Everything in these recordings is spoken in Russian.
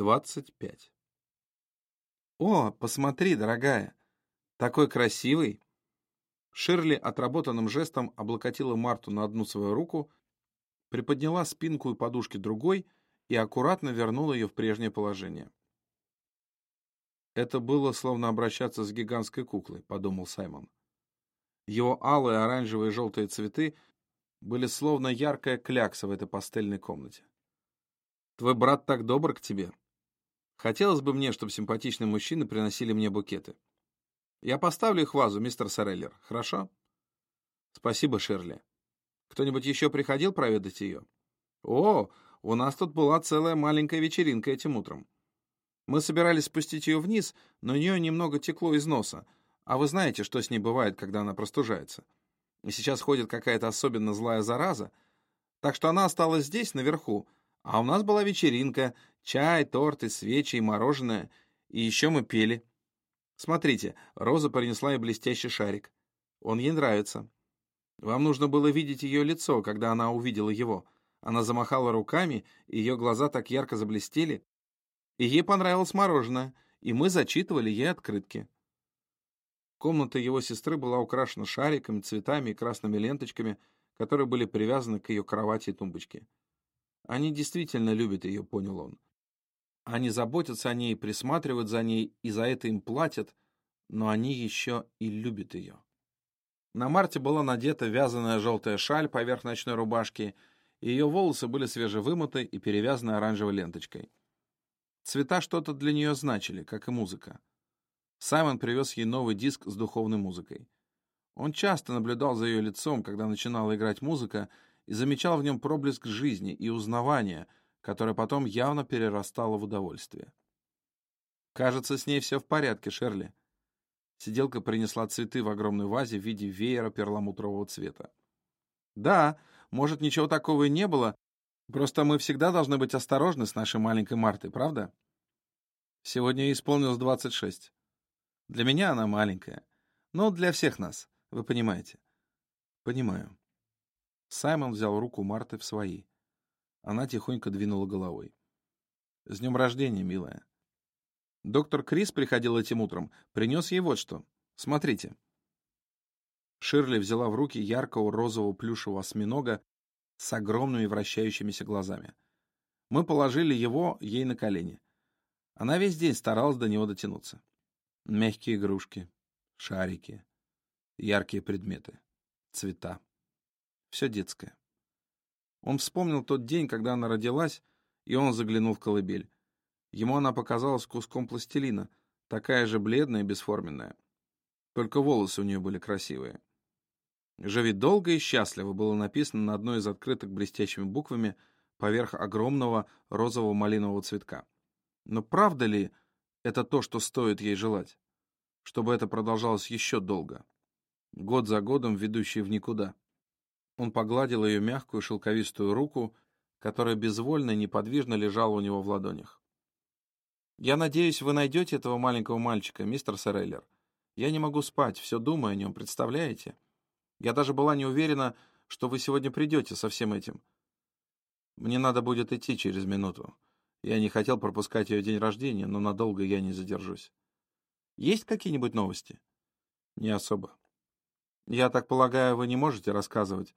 25. «О, посмотри, дорогая! Такой красивый!» Ширли отработанным жестом облокотила Марту на одну свою руку, приподняла спинку и подушки другой и аккуратно вернула ее в прежнее положение. «Это было словно обращаться с гигантской куклой», — подумал Саймон. Его алые, оранжевые и желтые цветы были словно яркая клякса в этой пастельной комнате. «Твой брат так добр к тебе. Хотелось бы мне, чтобы симпатичные мужчины приносили мне букеты. Я поставлю их в вазу, мистер Сореллер, хорошо?» «Спасибо, Шерли. Кто-нибудь еще приходил проведать ее?» «О, у нас тут была целая маленькая вечеринка этим утром. Мы собирались спустить ее вниз, но у нее немного текло из носа, а вы знаете, что с ней бывает, когда она простужается. И сейчас ходит какая-то особенно злая зараза, так что она осталась здесь, наверху, а у нас была вечеринка, чай, торты, свечи и мороженое, и еще мы пели. Смотрите, Роза принесла ей блестящий шарик. Он ей нравится. Вам нужно было видеть ее лицо, когда она увидела его. Она замахала руками, ее глаза так ярко заблестели. И ей понравилось мороженое, и мы зачитывали ей открытки. Комната его сестры была украшена шариками, цветами и красными ленточками, которые были привязаны к ее кровати и тумбочке. Они действительно любят ее, понял он. Они заботятся о ней, присматривают за ней, и за это им платят, но они еще и любят ее. На Марте была надета вязаная желтая шаль поверх ночной рубашки, и ее волосы были свежевымыты и перевязаны оранжевой ленточкой. Цвета что-то для нее значили, как и музыка. Саймон привез ей новый диск с духовной музыкой. Он часто наблюдал за ее лицом, когда начинала играть музыка, и замечал в нем проблеск жизни и узнавания, которое потом явно перерастало в удовольствие. «Кажется, с ней все в порядке, Шерли». Сиделка принесла цветы в огромной вазе в виде веера перламутрового цвета. «Да, может, ничего такого и не было, просто мы всегда должны быть осторожны с нашей маленькой Мартой, правда?» Сегодня ей исполнилось 26. Для меня она маленькая, но для всех нас, вы понимаете. Понимаю. Саймон взял руку Марты в свои. Она тихонько двинула головой. «С днем рождения, милая!» Доктор Крис приходил этим утром, принес ей вот что. Смотрите. Ширли взяла в руки яркого розового плюшевого осьминога с огромными вращающимися глазами. Мы положили его ей на колени. Она весь день старалась до него дотянуться. Мягкие игрушки, шарики, яркие предметы, цвета. Все детское. Он вспомнил тот день, когда она родилась, и он заглянул в колыбель. Ему она показалась куском пластилина, такая же бледная и бесформенная. Только волосы у нее были красивые. «Живи долго и счастливо» было написано на одной из открыток блестящими буквами поверх огромного розового малинового цветка. Но правда ли это то, что стоит ей желать? Чтобы это продолжалось еще долго. Год за годом ведущий в никуда. Он погладил ее мягкую шелковистую руку, которая безвольно и неподвижно лежала у него в ладонях. «Я надеюсь, вы найдете этого маленького мальчика, мистер Сореллер. Я не могу спать, все думаю о нем, представляете? Я даже была не уверена, что вы сегодня придете со всем этим. Мне надо будет идти через минуту. Я не хотел пропускать ее день рождения, но надолго я не задержусь. Есть какие-нибудь новости? Не особо. Я так полагаю, вы не можете рассказывать,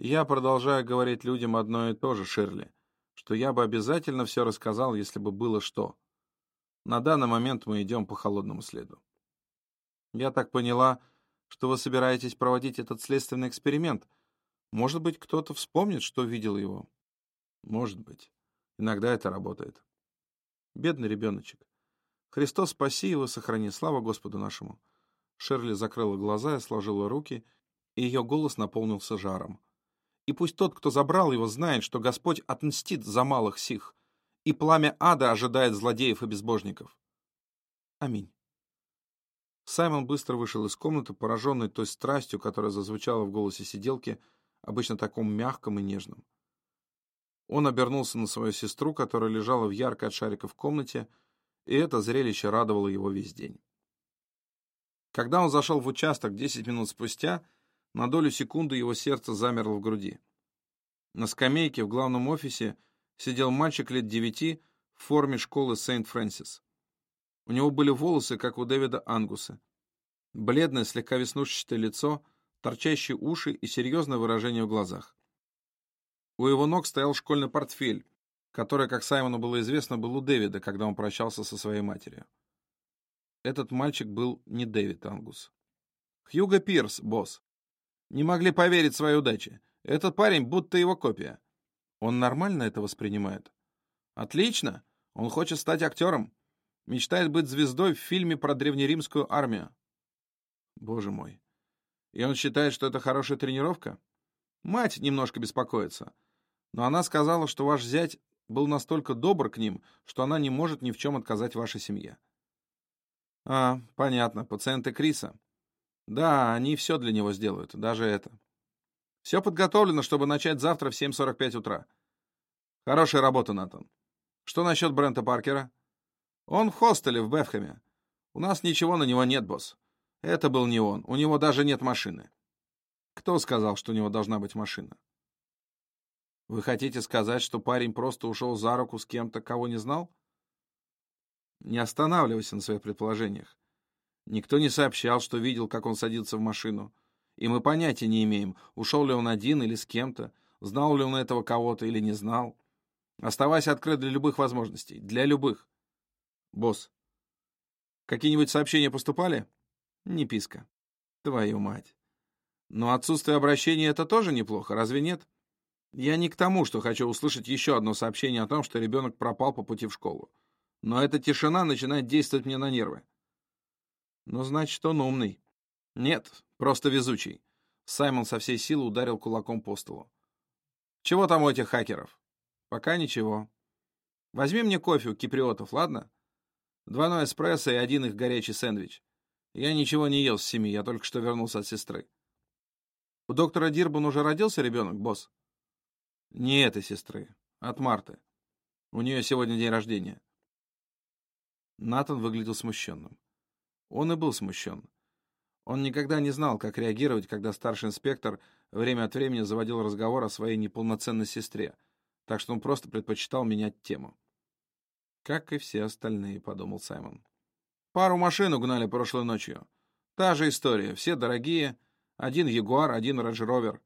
я продолжаю говорить людям одно и то же, Ширли, что я бы обязательно все рассказал, если бы было что. На данный момент мы идем по холодному следу. Я так поняла, что вы собираетесь проводить этот следственный эксперимент. Может быть, кто-то вспомнит, что видел его? Может быть. Иногда это работает. Бедный ребеночек. Христос спаси его, сохрани. Слава Господу нашему. Шерли закрыла глаза и сложила руки, и ее голос наполнился жаром. И пусть тот, кто забрал его, знает, что Господь отмстит за малых сих, и пламя ада ожидает злодеев и безбожников. Аминь. Саймон быстро вышел из комнаты, пораженный той страстью, которая зазвучала в голосе сиделки, обычно таком мягком и нежном. Он обернулся на свою сестру, которая лежала в яркой от шариков комнате, и это зрелище радовало его весь день. Когда он зашел в участок десять минут спустя, на долю секунды его сердце замерло в груди. На скамейке в главном офисе сидел мальчик лет девяти в форме школы Сент-Фрэнсис. У него были волосы, как у Дэвида Ангуса. Бледное, слегка веснушчатое лицо, торчащие уши и серьезное выражение в глазах. У его ног стоял школьный портфель, который, как Саймону было известно, был у Дэвида, когда он прощался со своей матерью. Этот мальчик был не Дэвид Ангус. Хьюго Пирс, босс. Не могли поверить своей удаче. Этот парень будто его копия. Он нормально это воспринимает? Отлично. Он хочет стать актером. Мечтает быть звездой в фильме про древнеримскую армию. Боже мой. И он считает, что это хорошая тренировка? Мать немножко беспокоится. Но она сказала, что ваш зять был настолько добр к ним, что она не может ни в чем отказать вашей семье. А, понятно, пациенты Криса. Да, они все для него сделают, даже это. Все подготовлено, чтобы начать завтра в 7.45 утра. Хорошая работа, Натан. Что насчет Брента Паркера? Он в хостеле в Бефхэме. У нас ничего на него нет, босс. Это был не он. У него даже нет машины. Кто сказал, что у него должна быть машина? Вы хотите сказать, что парень просто ушел за руку с кем-то, кого не знал? Не останавливайся на своих предположениях. Никто не сообщал, что видел, как он садится в машину. И мы понятия не имеем, ушел ли он один или с кем-то, знал ли он этого кого-то или не знал. Оставайся открыт для любых возможностей. Для любых. Босс, какие-нибудь сообщения поступали? Не писка. Твою мать. Но отсутствие обращения — это тоже неплохо, разве нет? Я не к тому, что хочу услышать еще одно сообщение о том, что ребенок пропал по пути в школу. Но эта тишина начинает действовать мне на нервы. Ну, значит, он умный. Нет, просто везучий. Саймон со всей силы ударил кулаком по столу. Чего там у этих хакеров? Пока ничего. Возьми мне кофе у киприотов, ладно? Двойной эспрессо и один их горячий сэндвич. Я ничего не ел с семи, я только что вернулся от сестры. У доктора Дирбан уже родился ребенок, босс? Не этой сестры, от Марты. У нее сегодня день рождения. Натан выглядел смущенным. Он и был смущен. Он никогда не знал, как реагировать, когда старший инспектор время от времени заводил разговор о своей неполноценной сестре, так что он просто предпочитал менять тему. «Как и все остальные», — подумал Саймон. «Пару машин угнали прошлой ночью. Та же история, все дорогие. Один Ягуар, один Рейндж Ровер.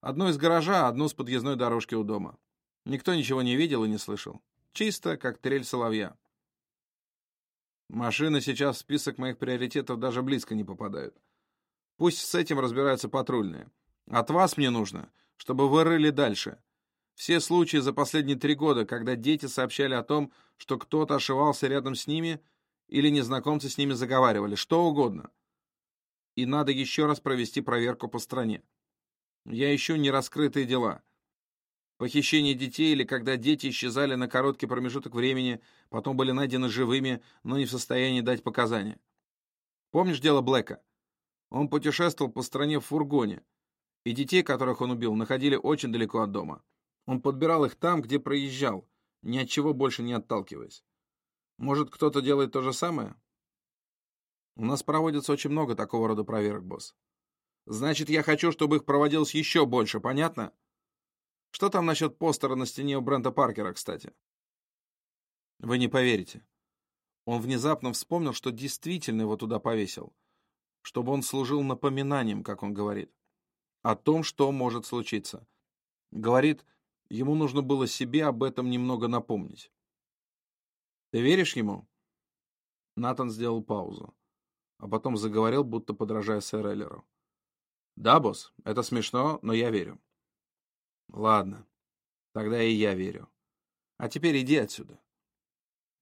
Одну из гаража, одну с подъездной дорожки у дома. Никто ничего не видел и не слышал. Чисто, как трель соловья. Машины сейчас в список моих приоритетов даже близко не попадают. Пусть с этим разбираются патрульные. От вас мне нужно, чтобы вы рыли дальше. Все случаи за последние три года, когда дети сообщали о том, что кто-то ошивался рядом с ними или незнакомцы с ними заговаривали, что угодно. И надо еще раз провести проверку по стране. Я ищу нераскрытые дела. Похищение детей или когда дети исчезали на короткий промежуток времени, потом были найдены живыми, но не в состоянии дать показания. Помнишь дело Блэка? Он путешествовал по стране в фургоне, и детей, которых он убил, находили очень далеко от дома. Он подбирал их там, где проезжал, ни от чего больше не отталкиваясь. Может, кто-то делает то же самое? У нас проводится очень много такого рода проверок, босс. Значит, я хочу, чтобы их проводилось еще больше, понятно? Что там насчет постера на стене у Брента Паркера, кстати? Вы не поверите. Он внезапно вспомнил, что действительно его туда повесил, чтобы он служил напоминанием, как он говорит, о том, что может случиться. Говорит, ему нужно было себе об этом немного напомнить. Ты веришь ему? Натан сделал паузу, а потом заговорил, будто подражая сэр Эллеру. Да, босс, это смешно, но я верю. Ладно, тогда и я верю. А теперь иди отсюда.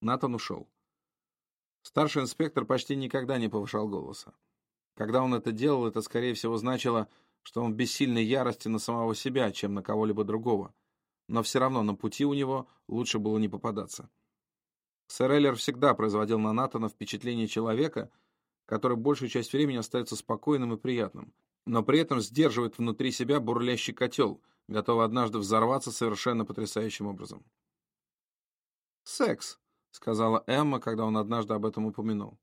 Натан ушел. Старший инспектор почти никогда не повышал голоса. Когда он это делал, это, скорее всего, значило, что он в бессильной ярости на самого себя, чем на кого-либо другого. Но все равно на пути у него лучше было не попадаться. Сэр Эллер всегда производил на Натана впечатление человека, который большую часть времени остается спокойным и приятным, но при этом сдерживает внутри себя бурлящий котел — готова однажды взорваться совершенно потрясающим образом. «Секс», — сказала Эмма, когда он однажды об этом упомянул.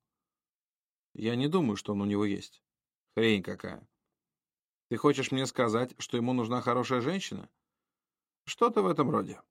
«Я не думаю, что он у него есть. Хрень какая. Ты хочешь мне сказать, что ему нужна хорошая женщина?» «Что-то в этом роде».